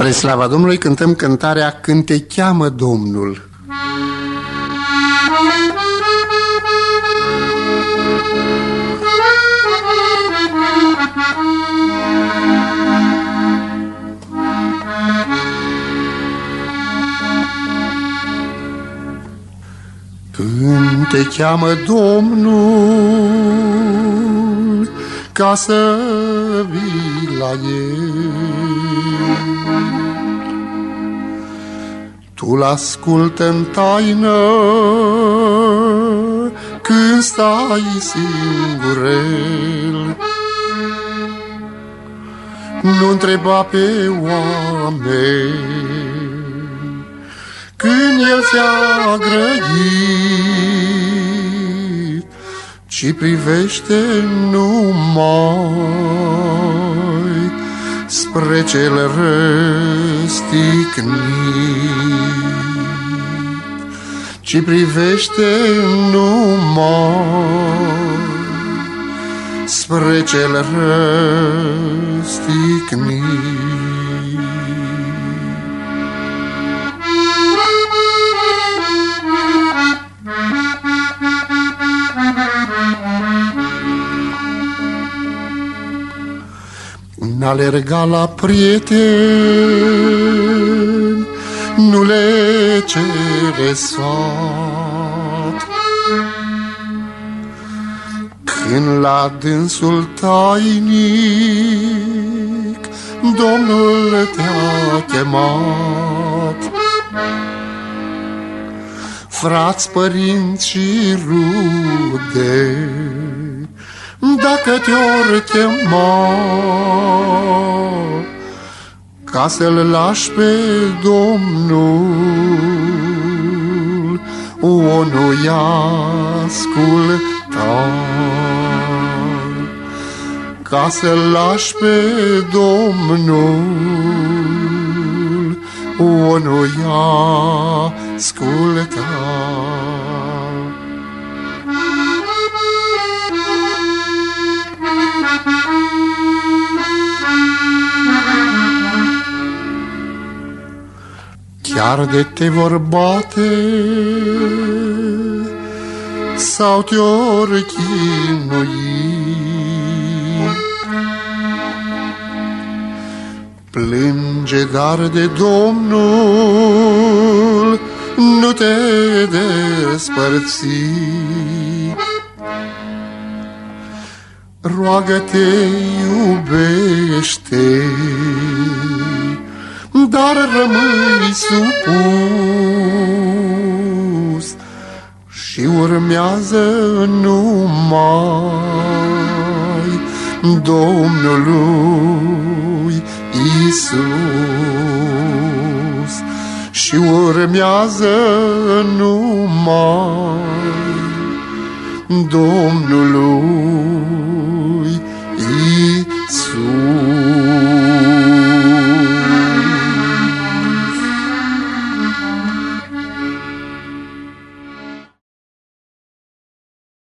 Spre slava Domnului cântăm cântarea Când te cheamă Domnul. Când te cheamă Domnul ca să vii la El, tu-l ascultă în taină când stai singurel. Nu întreba pe oameni când el s-a grăit, ci privește numai spre cel răstignit. Ci privește numai spre cel răstignit. N-alerga la prieteni, nu le cere sfat. Când la dânsul tainic Domnul te-a chemat, Frați, părinți și rude, dacă te-or chema ca să-l lași pe Domnul, o nu-i asculta. Ca să-l lași pe Domnul, o nu-i asculta. Chiar de te vor bate sau te-or chinui. Plânge dar de Domnul, nu te despărți. Roagă-te, iubește, dar rămâi supus și urmează numai Domnului Isus și urmează numai Domnului